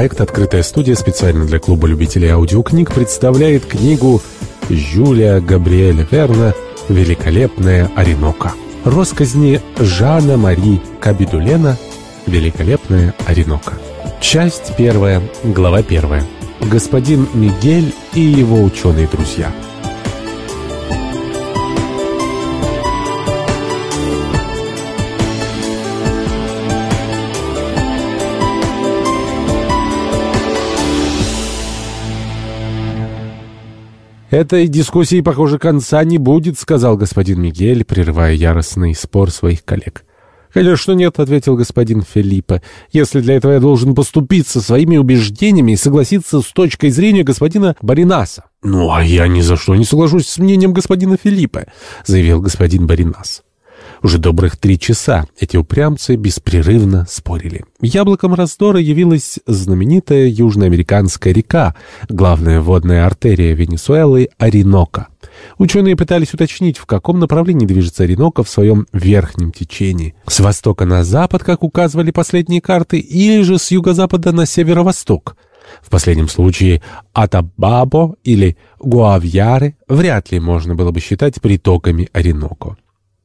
Проект «Открытая студия» специально для клуба любителей аудиокниг представляет книгу Жюля Габриэля Верна «Великолепная Оренока». Росказни Жана Мари Кабидулена «Великолепная Оренока». Часть первая, глава первая. Господин Мигель и его ученые друзья – «Этой дискуссии, похоже, конца не будет», — сказал господин Мигель, прерывая яростный спор своих коллег. «Конечно нет», — ответил господин Филиппа. «Если для этого я должен поступиться своими убеждениями и согласиться с точкой зрения господина Баринаса». «Ну, а я ни за что не соглашусь с мнением господина Филиппа», — заявил господин Баринас. Уже добрых три часа эти упрямцы беспрерывно спорили. Яблоком раздора явилась знаменитая южноамериканская река, главная водная артерия Венесуэлы – Оренока. Ученые пытались уточнить, в каком направлении движется Оренока в своем верхнем течении. С востока на запад, как указывали последние карты, или же с юго-запада на северо-восток. В последнем случае Атабабо или Гуавьяре вряд ли можно было бы считать притоками Ореноко.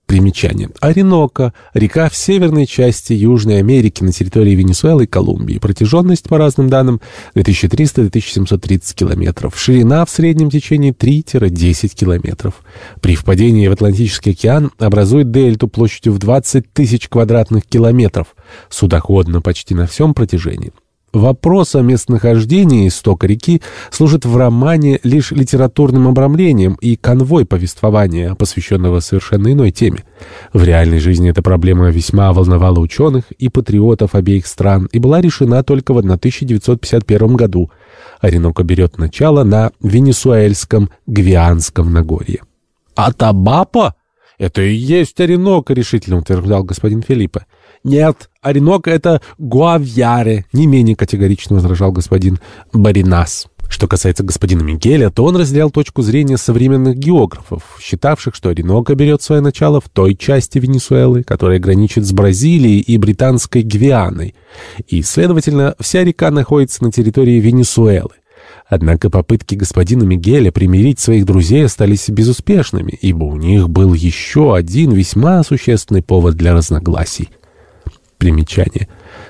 Примечание. Оренока – река в северной части Южной Америки на территории Венесуэлы и Колумбии. Протяженность, по разным данным, 2300-2730 километров. Ширина в среднем течении 3-10 километров. При впадении в Атлантический океан образует дельту площадью в 20 тысяч квадратных километров. Судоходно почти на всем протяжении. Вопрос о местонахождении истока реки служит в романе лишь литературным обрамлением и конвой повествования, посвященного совершенно иной теме. В реальной жизни эта проблема весьма волновала ученых и патриотов обеих стран и была решена только в 1951 году. Оренока берет начало на Венесуэльском Гвианском Нагорье. «Атабапа? Это и есть Оренока», — решительно утверждал господин Филиппа. «Нет, Оренока — это Гуавьяре», — не менее категорично возражал господин Баринас. Что касается господина Мигеля, то он разделял точку зрения современных географов, считавших, что Оренока берет свое начало в той части Венесуэлы, которая граничит с Бразилией и Британской Гвианой, и, следовательно, вся река находится на территории Венесуэлы. Однако попытки господина Мигеля примирить своих друзей остались безуспешными, ибо у них был еще один весьма существенный повод для разногласий — Примечание.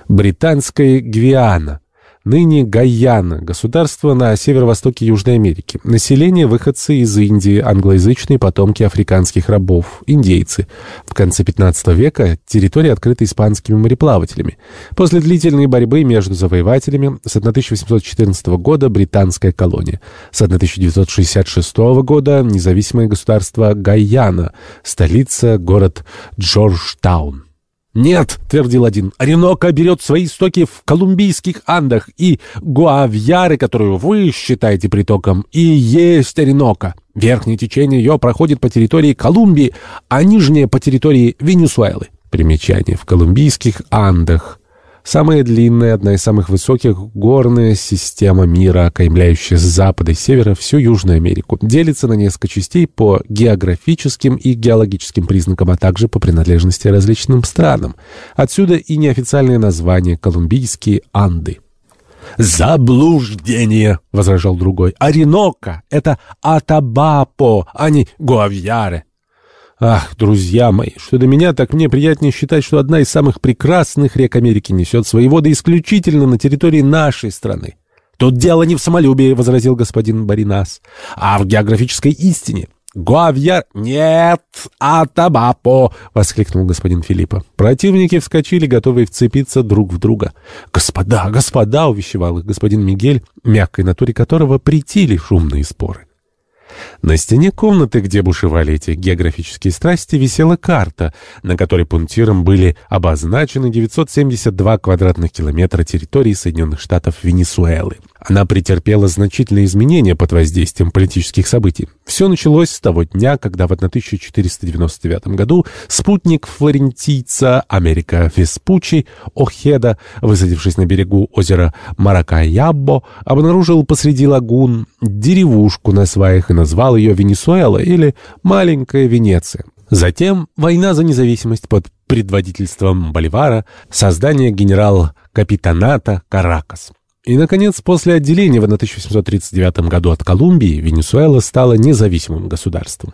Британская Гвиана. Ныне Гайана, государство на северо-востоке Южной Америки. Население выходцы из Индии, англоязычные потомки африканских рабов, индейцы. В конце 15 века территория открыта испанскими мореплавателями. После длительной борьбы между завоевателями с 1814 года британская колония. С 1966 года независимое государство Гайана, столица город Джорджтаун. «Нет», — твердил один, — «Оренока берет свои истоки в колумбийских Андах, и Гуавьяры, которую вы считаете притоком, и есть Оренока. Верхнее течение ее проходит по территории Колумбии, а нижнее — по территории Венесуэлы». Примечание. В колумбийских Андах — Самая длинная, одна из самых высоких горная система мира, окаймляющая с запада и севера всю Южную Америку, делится на несколько частей по географическим и геологическим признакам, а также по принадлежности различным странам. Отсюда и неофициальное название «Колумбийские Анды». «Заблуждение!» — возражал другой. «Оренока — это Атабапо, а не Гуавьяре». Ах, друзья мои, что до меня, так мне приятнее считать, что одна из самых прекрасных рек Америки несет свои воды исключительно на территории нашей страны. Тут дело не в самолюбии, — возразил господин Баринас, — а в географической истине. Гуавьяр... Нет, Атабапо! — воскликнул господин Филиппа. Противники вскочили, готовые вцепиться друг в друга. «Господа, господа!» — увещевал их господин Мигель, мягкой натуре которого притили шумные споры. На стене комнаты, где бушевали эти географические страсти, висела карта, на которой пунктиром были обозначены 972 квадратных километра территории Соединенных Штатов Венесуэлы. Она претерпела значительные изменения под воздействием политических событий. Все началось с того дня, когда в 1499 году спутник флорентийца Америка Веспучи Охеда, высадившись на берегу озера Маракайабо, обнаружил посреди лагун деревушку на сваях и назвал ее Венесуэла или «Маленькая Венеция». Затем война за независимость под предводительством Боливара, создание генерал-капитаната Каракас. И, наконец, после отделения в 1839 году от Колумбии Венесуэла стала независимым государством.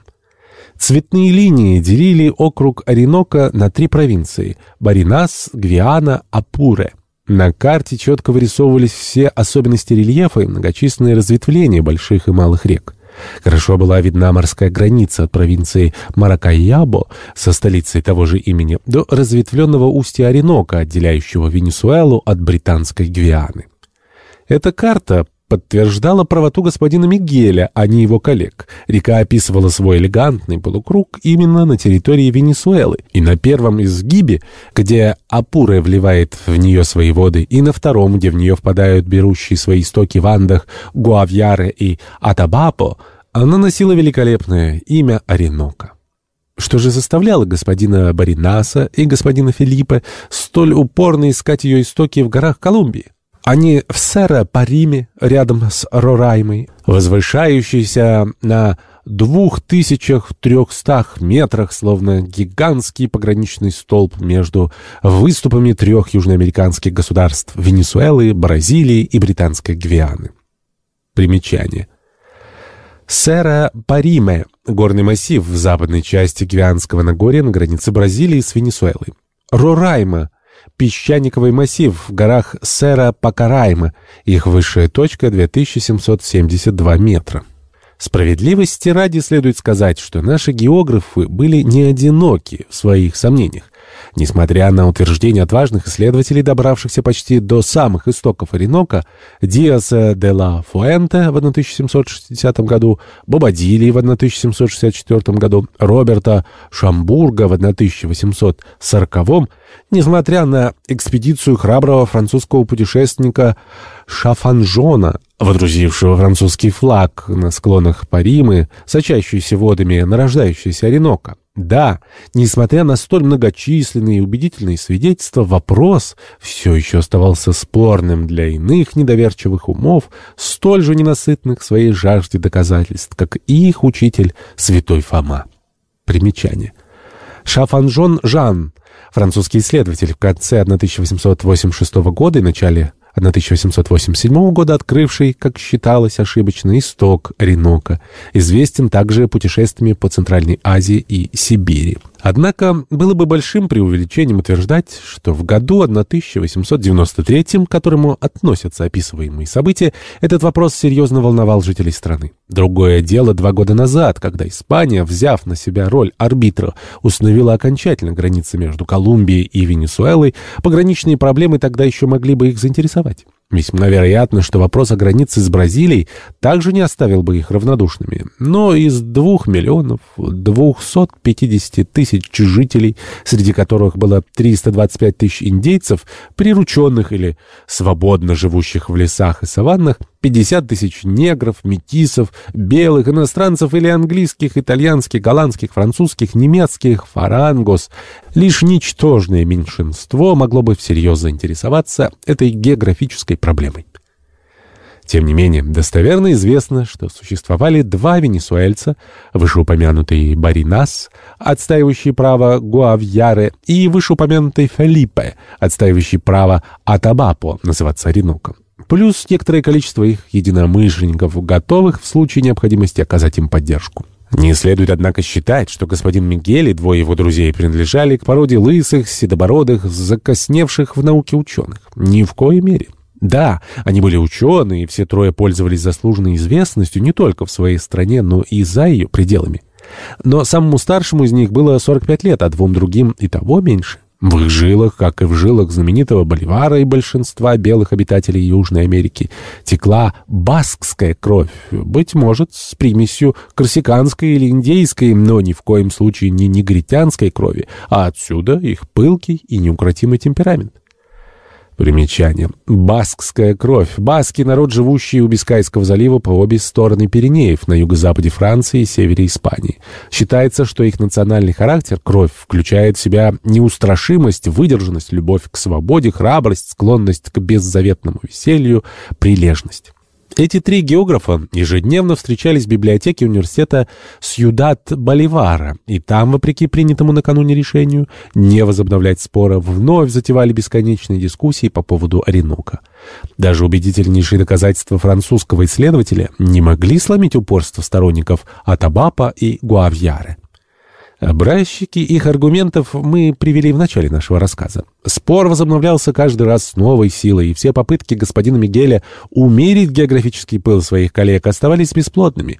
Цветные линии делили округ Оренока на три провинции – Баринас, Гвиана, Апуре. На карте четко вырисовывались все особенности рельефа и многочисленные разветвления больших и малых рек. Хорошо была видна морская граница от провинции Маракайябо со столицей того же имени до разветвленного устья Оренока, отделяющего Венесуэлу от британской Гвианы. Эта карта подтверждала правоту господина Мигеля, а не его коллег. Река описывала свой элегантный полукруг именно на территории Венесуэлы, и на первом изгибе, где Апуре вливает в нее свои воды, и на втором, где в нее впадают берущие свои истоки в Андах Гуавьяре и Атабапо, она носила великолепное имя Оренока. Что же заставляло господина Баринаса и господина Филиппа столь упорно искать ее истоки в горах Колумбии? Они в Сера-Париме, рядом с Рораймой, возвышающейся на двух тысячах трехстах метрах, словно гигантский пограничный столб между выступами трех южноамериканских государств Венесуэлы, Бразилии и Британской Гвианы. Примечание. Сера-Париме — горный массив в западной части Гвианского Нагорья на границе Бразилии с Венесуэлой. Рорайма — песчаниковый массив в горах Сера-Пакарайма. Их высшая точка 2772 метра. Справедливости ради следует сказать, что наши географы были не одиноки в своих сомнениях. Несмотря на утверждения отважных исследователей, добравшихся почти до самых истоков Оренока, Диаса де ла Фуэнте в 1760 году, Бобадили в 1764 году, Роберта Шамбурга в 1840 несмотря на экспедицию храброго французского путешественника Шафанжона, водрузившего французский флаг на склонах Паримы, сочащиеся водами нарождающейся Оренока. Да, несмотря на столь многочисленные и убедительные свидетельства, вопрос все еще оставался спорным для иных недоверчивых умов, столь же ненасытных своей жажде доказательств, как и их учитель святой Фома. Примечание. Шафанжон Жан, французский исследователь в конце 1886 года и начале 1887 года открывший, как считалось ошибочно, исток Оренока, известен также путешествиями по Центральной Азии и Сибири. Однако было бы большим преувеличением утверждать, что в году 1893, к которому относятся описываемые события, этот вопрос серьезно волновал жителей страны. Другое дело два года назад, когда Испания, взяв на себя роль арбитра, установила окончательно границы между Колумбией и Венесуэлой, пограничные проблемы тогда еще могли бы их заинтересовать. Весьма вероятно, что вопрос о границе с Бразилией также не оставил бы их равнодушными. Но из двух миллионов 250 тысяч жителей, среди которых было 325 тысяч индейцев, прирученных или свободно живущих в лесах и саваннах, 50 тысяч негров, метисов, белых, иностранцев или английских, итальянских, голландских, французских, немецких, фарангос. Лишь ничтожное меньшинство могло бы всерьез заинтересоваться этой географической проблемой. Тем не менее, достоверно известно, что существовали два венесуэльца, вышеупомянутый Баринас, отстаивающий право Гуавьяре, и вышеупомянутый Фелипе, отстаивающий право Атабапо называться Ориноком плюс некоторое количество их единомышленников, готовых в случае необходимости оказать им поддержку. Не следует, однако, считать, что господин Мигель и двое его друзей принадлежали к породе лысых, седобородых, закосневших в науке ученых. Ни в коей мере. Да, они были ученые, и все трое пользовались заслуженной известностью не только в своей стране, но и за ее пределами. Но самому старшему из них было 45 лет, а двум другим и того меньше. В их жилах, как и в жилах знаменитого Боливара и большинства белых обитателей Южной Америки, текла баскская кровь, быть может, с примесью корсиканской или индейской, но ни в коем случае не негритянской крови, а отсюда их пылкий и неукротимый темперамент. Примечание. Баскская кровь. Баски — народ, живущий у Бискайского залива по обе стороны Пиренеев, на юго-западе Франции и севере Испании. Считается, что их национальный характер, кровь, включает в себя неустрашимость, выдержанность, любовь к свободе, храбрость, склонность к беззаветному веселью, прилежность. Эти три географа ежедневно встречались в библиотеке университета Сьюдад-Боливара, и там, вопреки принятому накануне решению, не возобновлять спора, вновь затевали бесконечные дискуссии по поводу Оренока. Даже убедительнейшие доказательства французского исследователя не могли сломить упорство сторонников Атабапа и Гуавьяре. Образчики их аргументов мы привели в начале нашего рассказа. Спор возобновлялся каждый раз с новой силой, и все попытки господина Мигеля умерить географический пыл своих коллег оставались бесплодными.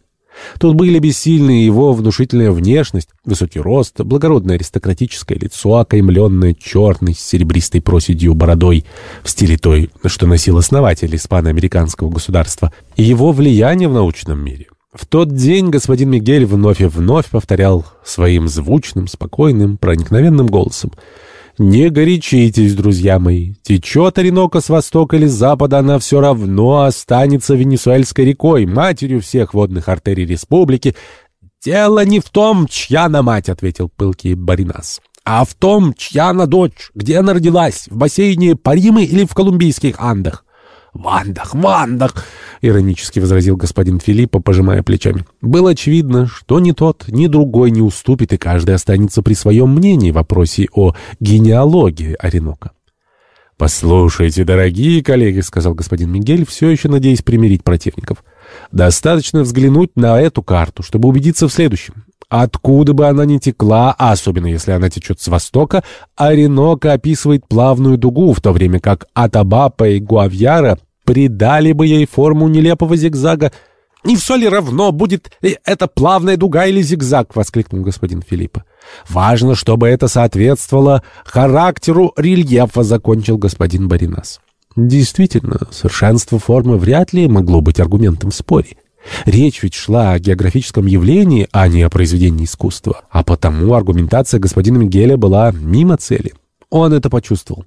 Тут были бессильны его внушительная внешность, высокий рост, благородное аристократическое лицо, окаймленное черной серебристой проседью бородой в стиле той, что носил основатель испано-американского государства, и его влияние в научном мире. В тот день господин Мигель вновь и вновь повторял своим звучным, спокойным, проникновенным голосом. «Не горячитесь, друзья мои. Течет Оренока с востока или запада, она все равно останется Венесуэльской рекой, матерью всех водных артерий республики». «Дело не в том, чья она мать», — ответил пылкий Баринас, «а в том, чья она дочь, где она родилась, в бассейне Паримы или в Колумбийских Андах». «В Андах, в Андах!» — иронически возразил господин Филиппа, пожимая плечами. Было очевидно, что ни тот, ни другой не уступит, и каждый останется при своем мнении в вопросе о генеалогии Оренока. «Послушайте, дорогие коллеги», — сказал господин Мигель, все еще надеясь примирить противников, — «достаточно взглянуть на эту карту, чтобы убедиться в следующем. Откуда бы она ни текла, а особенно если она течет с востока, Оренока описывает плавную дугу, в то время как Атабапа и Гуавьяра придали бы ей форму нелепого зигзага. «Не все ли равно, будет ли это плавная дуга или зигзаг?» — воскликнул господин Филиппа. «Важно, чтобы это соответствовало характеру рельефа», — закончил господин Баринас. Действительно, совершенство формы вряд ли могло быть аргументом в споре. Речь ведь шла о географическом явлении, а не о произведении искусства. А потому аргументация господина Мигеля была мимо цели. Он это почувствовал.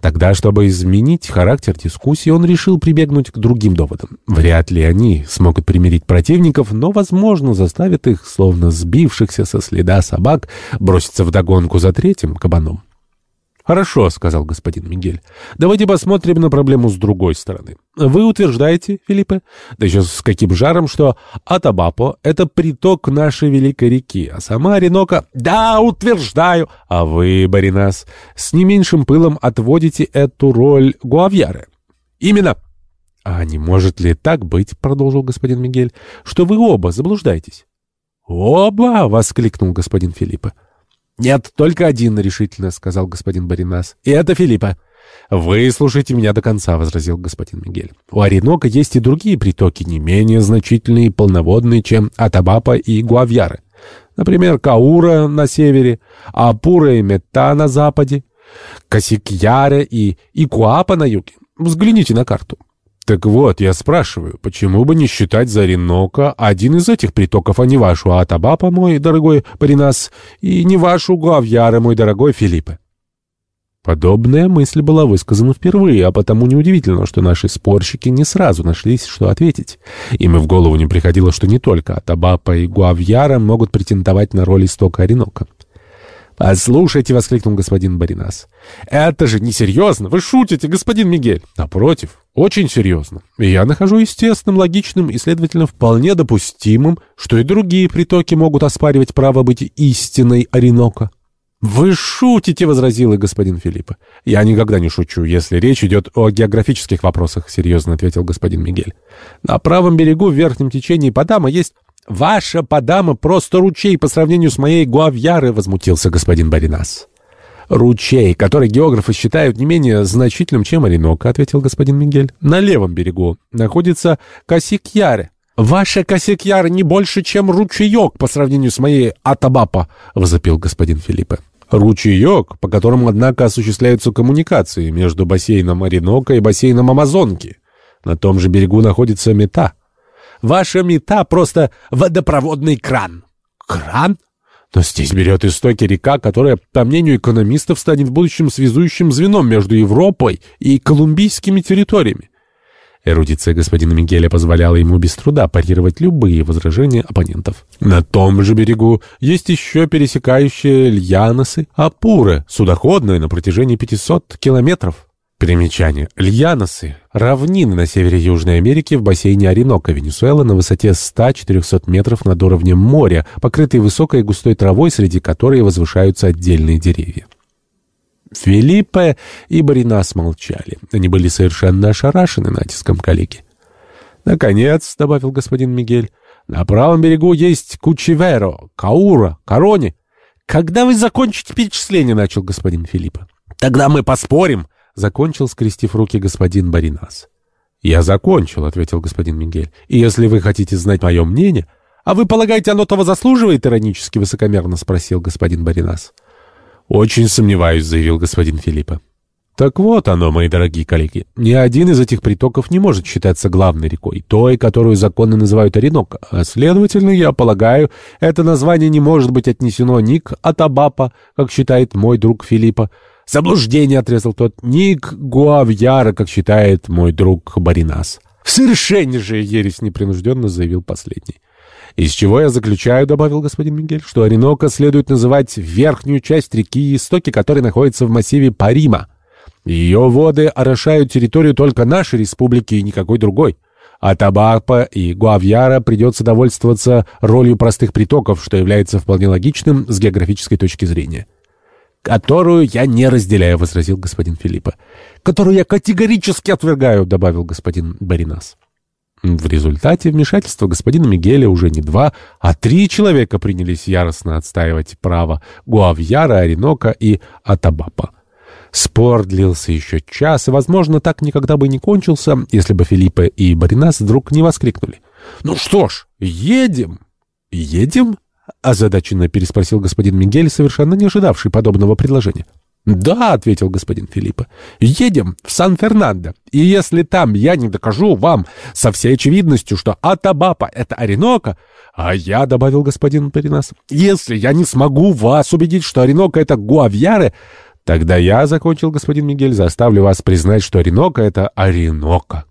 Тогда, чтобы изменить характер дискуссии, он решил прибегнуть к другим доводам. Вряд ли они смогут примирить противников, но, возможно, заставят их, словно сбившихся со следа собак, броситься в догонку за третьим кабаном. «Хорошо», — сказал господин Мигель. «Давайте посмотрим на проблему с другой стороны. Вы утверждаете, Филиппе, да еще с каким жаром, что Атабапо — это приток нашей великой реки, а сама Оренока...» «Да, утверждаю!» «А вы, Баринас, с не меньшим пылом отводите эту роль Гуавьяры». «Именно!» «А не может ли так быть, — продолжил господин Мигель, — что вы оба заблуждаетесь?» «Оба!» — воскликнул господин Филиппе. «Нет, только один», — решительно сказал господин Баринас. «И это Филиппа». «Вы слушайте меня до конца», — возразил господин Мигель. «У Оренока есть и другие притоки, не менее значительные и полноводные, чем Атабапа и Гуавьяры. Например, Каура на севере, Апура и Мета на западе, Касикьяре и Икуапа на юге. Взгляните на карту. Так вот, я спрашиваю, почему бы не считать за Ренока один из этих притоков, а не вашу Атабапа, мой дорогой Паринас, и не вашу Гуавьяра, мой дорогой Филиппе? Подобная мысль была высказана впервые, а потому неудивительно, что наши спорщики не сразу нашлись, что ответить. Им и в голову не приходило, что не только Атабапа и Гуавьяра могут претендовать на роль истока Оренока. «Послушайте», — воскликнул господин Баринас, — «это же несерьезно! Вы шутите, господин Мигель!» «Напротив, очень серьезно. Я нахожу естественным, логичным и, следовательно, вполне допустимым, что и другие притоки могут оспаривать право быть истинной Оренока». «Вы шутите», — возразил и господин Филиппа. «Я никогда не шучу, если речь идет о географических вопросах», — серьезно ответил господин Мигель. «На правом берегу в верхнем течении Падама есть «Ваша подама просто ручей по сравнению с моей Гуавьярой», — возмутился господин Баринас. «Ручей, который географы считают не менее значительным, чем Оренока», — ответил господин Мигель. «На левом берегу находится Касикьяре». «Ваша Касикьяра не больше, чем ручеек по сравнению с моей Атабапа», — возопил господин Филиппе. «Ручеек, по которому, однако, осуществляются коммуникации между бассейном Оренока и бассейном Амазонки. На том же берегу находится Мета». Ваша мета просто водопроводный кран. Кран? Но здесь берет истоки река, которая, по мнению экономистов, станет в будущем связующим звеном между Европой и колумбийскими территориями. Эрудиция господина Мигеля позволяла ему без труда парировать любые возражения оппонентов. На том же берегу есть еще пересекающие Льяносы, Апуры, судоходные на протяжении 500 километров. Примечание. Льяносы – равнины на севере Южной Америки в бассейне Оренока, Венесуэла, на высоте 100-400 метров над уровнем моря, покрытые высокой и густой травой, среди которой возвышаются отдельные деревья. Филиппе и Баринас молчали. Они были совершенно ошарашены натиском коллеги. «Наконец», — добавил господин Мигель, — «на правом берегу есть Кучеверо, Каура, Корони». «Когда вы закончите перечисление?» — начал господин Филиппа. «Тогда мы поспорим», Закончил, скрестив руки господин Баринас. «Я закончил», — ответил господин Мигель. «И если вы хотите знать мое мнение...» «А вы полагаете, оно того заслуживает?» — иронически высокомерно спросил господин Баринас. «Очень сомневаюсь», — заявил господин Филиппа. Так вот оно, мои дорогие коллеги. Ни один из этих притоков не может считаться главной рекой, той, которую законы называют Оренока. А следовательно, я полагаю, это название не может быть отнесено ни к Атабапа, как считает мой друг Филиппа, «Заблуждение», — отрезал тот. «Ник Гуавьяра, как считает мой друг Баринас». «Совершеннейшая ересь», — непринужденно заявил последний. «Из чего я заключаю», — добавил господин Мигель, «что Оренока следует называть верхнюю часть реки, истоки которой находятся в массиве Парима. Ее воды орошают территорию только нашей республики и никакой другой. А Табапа и Гуавьяра придется довольствоваться ролью простых притоков, что является вполне логичным с географической точки зрения» которую я не разделяю, — возразил господин Филиппа. — Которую я категорически отвергаю, — добавил господин Баринас. В результате вмешательства господина Мигеля уже не два, а три человека принялись яростно отстаивать право Гуавьяра, Оренока и Атабапа. Спор длился еще час, и, возможно, так никогда бы не кончился, если бы Филиппа и Баринас вдруг не воскликнули. «Ну что ж, едем!» «Едем?» — озадаченно переспросил господин Мигель, совершенно не ожидавший подобного предложения. «Да», — ответил господин Филиппа, — «едем в Сан-Фернандо, и если там я не докажу вам со всей очевидностью, что Атабапа — это Оренока, а я, — добавил господин Перенас, — если я не смогу вас убедить, что Оренока — это Гуавьяре, тогда я, — закончил господин Мигель, — заставлю вас признать, что Оренока — это Оренока».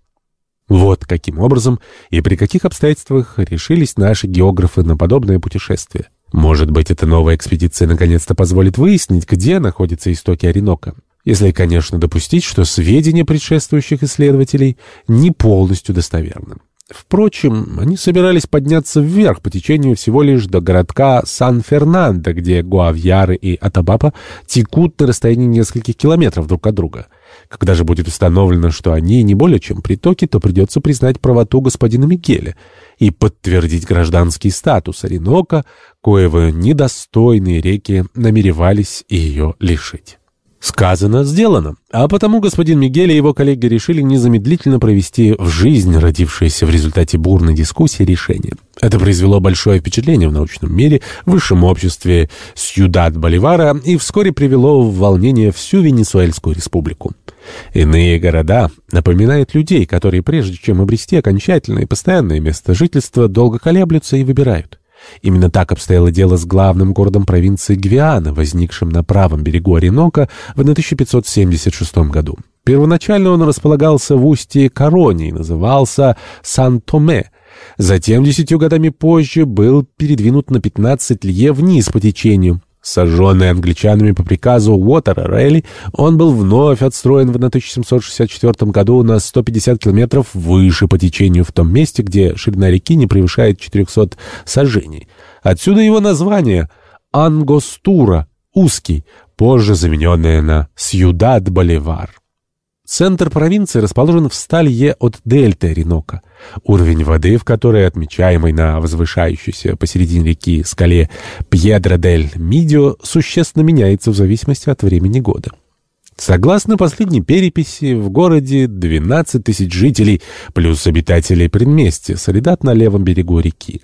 Вот каким образом и при каких обстоятельствах решились наши географы на подобное путешествие. Может быть, эта новая экспедиция наконец-то позволит выяснить, где находятся истоки Оренока. Если, конечно, допустить, что сведения предшествующих исследователей не полностью достоверны. Впрочем, они собирались подняться вверх по течению всего лишь до городка Сан-Фернандо, где Гуавьяры и Атабапа текут на расстоянии нескольких километров друг от друга. Когда же будет установлено, что они не более чем притоки, то придется признать правоту господина Микеля и подтвердить гражданский статус Оренока, коего недостойные реки намеревались ее лишить. Сказано, сделано. А потому господин Мигель и его коллеги решили незамедлительно провести в жизнь родившееся в результате бурной дискуссии решение. Это произвело большое впечатление в научном мире, в высшем обществе Сьюдад Боливара и вскоре привело в волнение всю Венесуэльскую республику. Иные города напоминают людей, которые прежде чем обрести окончательное и постоянное место жительства, долго колеблются и выбирают. Именно так обстояло дело с главным городом провинции Гвиана, возникшим на правом берегу Оренока в 1576 году. Первоначально он располагался в устье Корони и назывался Сан-Томе. Затем, десятью годами позже, был передвинут на 15 лье вниз по течению. Сожженный англичанами по приказу Уотера Релли, он был вновь отстроен в 1764 году на 150 километров выше по течению в том месте, где ширина реки не превышает 400 сажений. Отсюда его название «Ангостура» — узкий, позже замененное на «Сьюдад-Боливар». Центр провинции расположен в сталье от дельты Оренока. Уровень воды, в которой отмечаемый на возвышающейся посередине реки скале Пьедро-дель-Мидио, существенно меняется в зависимости от времени года. Согласно последней переписи, в городе 12 тысяч жителей, плюс обитатели предместья, солидат на левом берегу реки.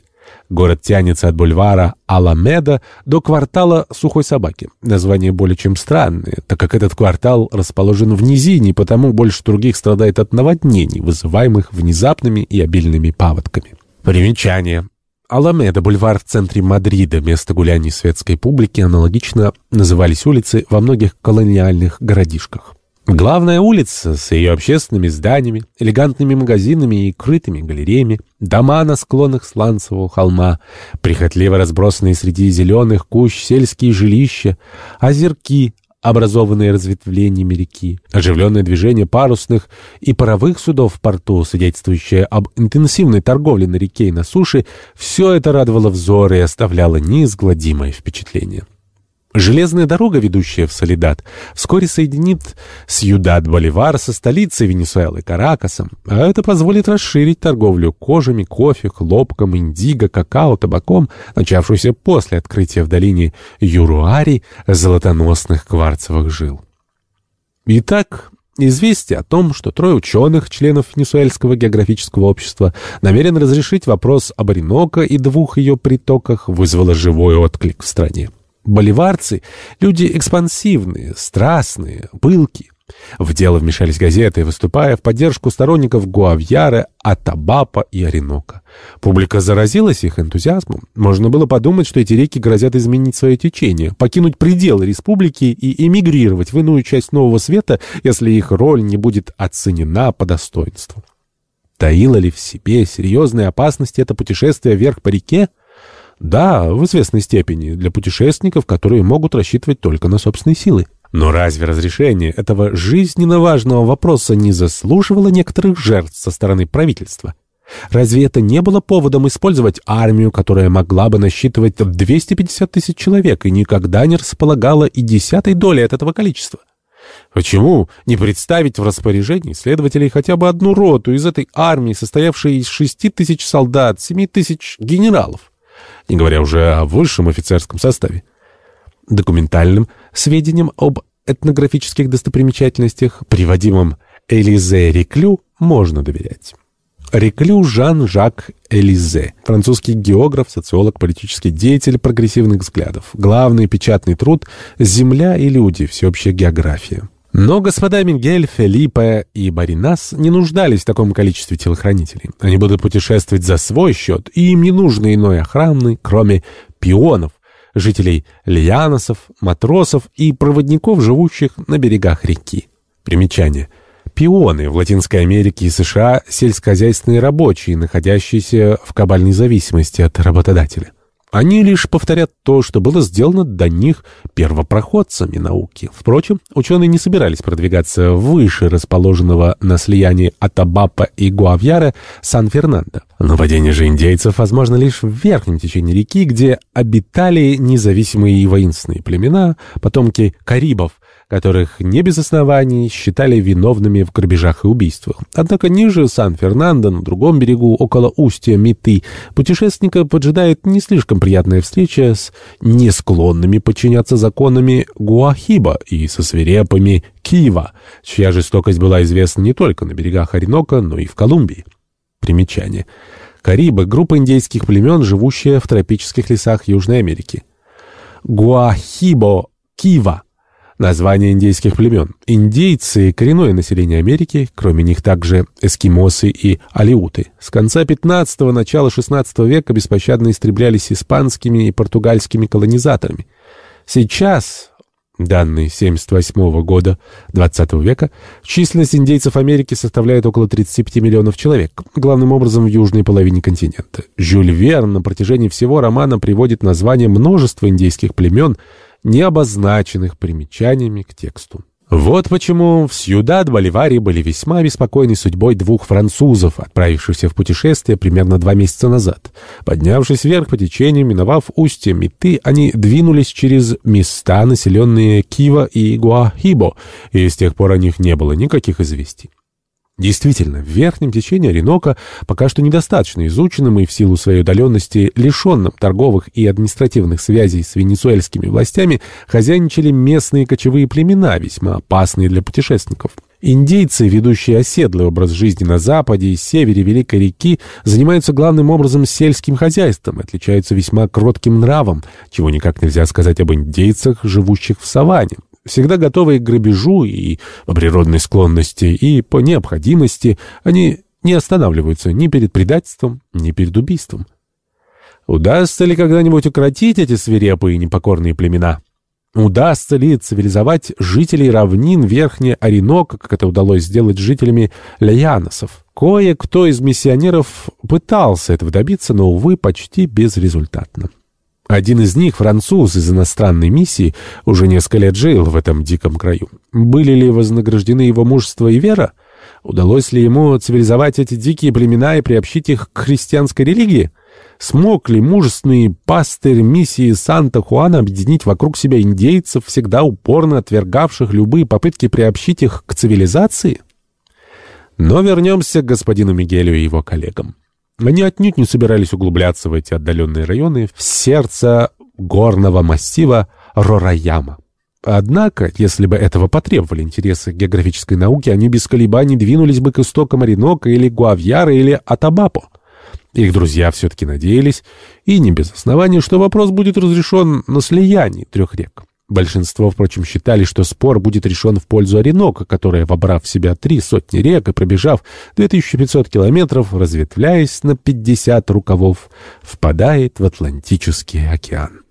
Город тянется от бульвара Аламеда до квартала Сухой Собаки. Название более чем странное, так как этот квартал расположен в низине, потому больше других страдает от наводнений, вызываемых внезапными и обильными паводками. Примечание. Аламеда, бульвар в центре Мадрида, место гуляний светской публики, аналогично назывались улицы во многих колониальных городишках. Главная улица с ее общественными зданиями, элегантными магазинами и крытыми галереями, дома на склонах Сланцевого холма, прихотливо разбросанные среди зеленых кущ сельские жилища, озерки, образованные разветвлениями реки, оживленное движение парусных и паровых судов в порту, свидетельствующее об интенсивной торговле на реке и на суше, все это радовало взоры и оставляло неизгладимое впечатление. Железная дорога, ведущая в Солидат, вскоре соединит Сьюдад-Боливар со столицей Венесуэлы Каракасом, а это позволит расширить торговлю кожами, кофе, хлопком, индиго, какао, табаком, начавшуюся после открытия в долине Юруари золотоносных кварцевых жил. Итак, Известие о том, что трое ученых, членов Венесуэльского географического общества, намерены разрешить вопрос об Ореноко и двух ее притоках, вызвало живой отклик в стране. Боливарцы — люди экспансивные, страстные, пылкие. В дело вмешались газеты, выступая в поддержку сторонников Гуавьяра, Атабапа и Оренока. Публика заразилась их энтузиазмом. Можно было подумать, что эти реки грозят изменить свое течение, покинуть пределы республики и эмигрировать в иную часть Нового Света, если их роль не будет оценена по достоинству. Таило ли в себе серьезные опасности это путешествие вверх по реке? Да, в известной степени, для путешественников, которые могут рассчитывать только на собственные силы. Но разве разрешение этого жизненно важного вопроса не заслуживало некоторых жертв со стороны правительства? Разве это не было поводом использовать армию, которая могла бы насчитывать 250 тысяч человек и никогда не располагала и десятой доли от этого количества? Почему не представить в распоряжении следователей хотя бы одну роту из этой армии, состоявшей из 6 тысяч солдат, 7 тысяч генералов? Не говоря уже о высшем офицерском составе. Документальным сведениям об этнографических достопримечательностях, приводимым Элизе Реклю, можно доверять. Реклю Жан-Жак Элизе, французский географ, социолог, политический деятель прогрессивных взглядов. Главный печатный труд «Земля и люди. Всеобщая география». Но господа Мигель, Фелипе и Баринас не нуждались в таком количестве телохранителей. Они будут путешествовать за свой счет, и им не нужно иной охраны, кроме пионов, жителей лианосов, матросов и проводников, живущих на берегах реки. Примечание. Пионы в Латинской Америке и США – сельскохозяйственные рабочие, находящиеся в кабальной зависимости от работодателя. Они лишь повторят то, что было сделано до них первопроходцами науки. Впрочем, ученые не собирались продвигаться выше расположенного на слиянии Атабапа и Гуавьяра Сан-Фернандо. Нападение же индейцев возможно лишь в верхнем течении реки, где обитали независимые и воинственные племена, потомки карибов, которых не без оснований считали виновными в грабежах и убийствах. Однако ниже Сан-Фернандо, на другом берегу, около устья Миты, путешественника поджидает не слишком приятная встреча с несклонными подчиняться законами Гуахиба и со свирепыми Кива, чья жестокость была известна не только на берегах Оренока, но и в Колумбии. Примечание. Карибы — группа индейских племен, живущая в тропических лесах Южной Америки. Гуахибо Кива — Названия индейских племен. Индейцы – коренное население Америки, кроме них также эскимосы и алиуты. С конца 15-го, начала 16 века беспощадно истреблялись испанскими и португальскими колонизаторами. Сейчас, данные 78 года 20 века, численность индейцев Америки составляет около 35 миллионов человек, главным образом в южной половине континента. Жюль Верн на протяжении всего романа приводит название множества индейских племен – не обозначенных примечаниями к тексту. Вот почему в Сьюдад-Боливаре были весьма обеспокоены судьбой двух французов, отправившихся в путешествие примерно два месяца назад. Поднявшись вверх по течению, миновав устье Миты, они двинулись через места, населенные Кива и Гуахибо, и с тех пор о них не было никаких известий. Действительно, в верхнем течении Оренока, пока что недостаточно изученным и в силу своей удаленности лишенным торговых и административных связей с венесуэльскими властями, хозяйничали местные кочевые племена, весьма опасные для путешественников. Индейцы, ведущие оседлый образ жизни на западе и севере Великой реки, занимаются главным образом сельским хозяйством отличаются весьма кротким нравом, чего никак нельзя сказать об индейцах, живущих в саванне всегда готовые к грабежу и по природной склонности, и по необходимости, они не останавливаются ни перед предательством, ни перед убийством. Удастся ли когда-нибудь укротить эти свирепые и непокорные племена? Удастся ли цивилизовать жителей равнин Верхней Оренока, как это удалось сделать жителями Ляяносов? Кое-кто из миссионеров пытался этого добиться, но, увы, почти безрезультатно. Один из них, француз из иностранной миссии, уже несколько лет жил в этом диком краю. Были ли вознаграждены его мужество и вера? Удалось ли ему цивилизовать эти дикие племена и приобщить их к христианской религии? Смог ли мужественный пастырь миссии Санта-Хуана объединить вокруг себя индейцев, всегда упорно отвергавших любые попытки приобщить их к цивилизации? Но вернемся к господину Мигелю и его коллегам. Они отнюдь не собирались углубляться в эти отдаленные районы, в сердце горного массива Рораяма. Однако, если бы этого потребовали интересы географической науки, они без колебаний двинулись бы к истокам Оренока или Гуавьяра или Атабапо. Их друзья все-таки надеялись, и не без основания, что вопрос будет разрешен на слиянии трех рек. Большинство, впрочем, считали, что спор будет решен в пользу Оренока, которая, вобрав в себя три сотни рек и пробежав 2500 километров, разветвляясь на 50 рукавов, впадает в Атлантический океан.